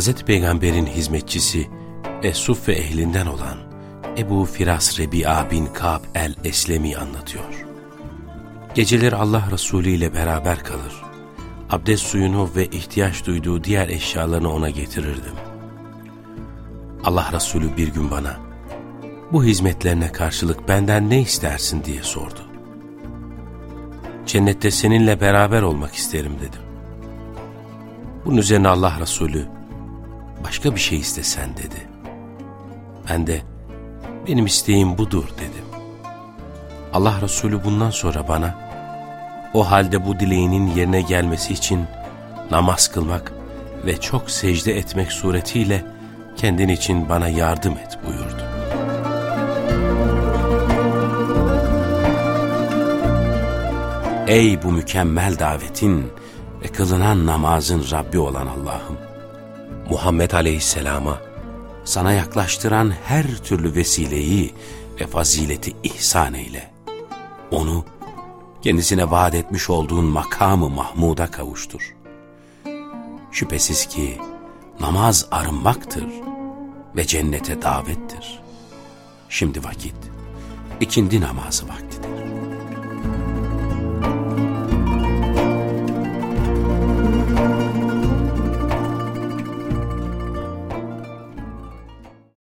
Hz. Peygamber'in hizmetçisi ve Suffe ehlinden olan Ebu Firas Rebi'a bin Ka'b el-Eslemi anlatıyor. Geceleri Allah Resulü ile beraber kalır. Abdest suyunu ve ihtiyaç duyduğu diğer eşyalarını ona getirirdim. Allah Resulü bir gün bana, bu hizmetlerine karşılık benden ne istersin diye sordu. Cennette seninle beraber olmak isterim dedim. Bunun üzerine Allah Resulü, başka bir şey istesen dedi. Ben de, benim isteğim budur dedim. Allah Resulü bundan sonra bana, o halde bu dileğinin yerine gelmesi için namaz kılmak ve çok secde etmek suretiyle kendin için bana yardım et buyurdu. Ey bu mükemmel davetin ve kılınan namazın Rabbi olan Allah'ım! Muhammed Aleyhisselam'a sana yaklaştıran her türlü vesileyi ve fazileti ihsan eyle. Onu kendisine vaat etmiş olduğun makamı Mahmud'a kavuştur. Şüphesiz ki namaz arınmaktır ve cennete davettir. Şimdi vakit, ikindi namazı vakti.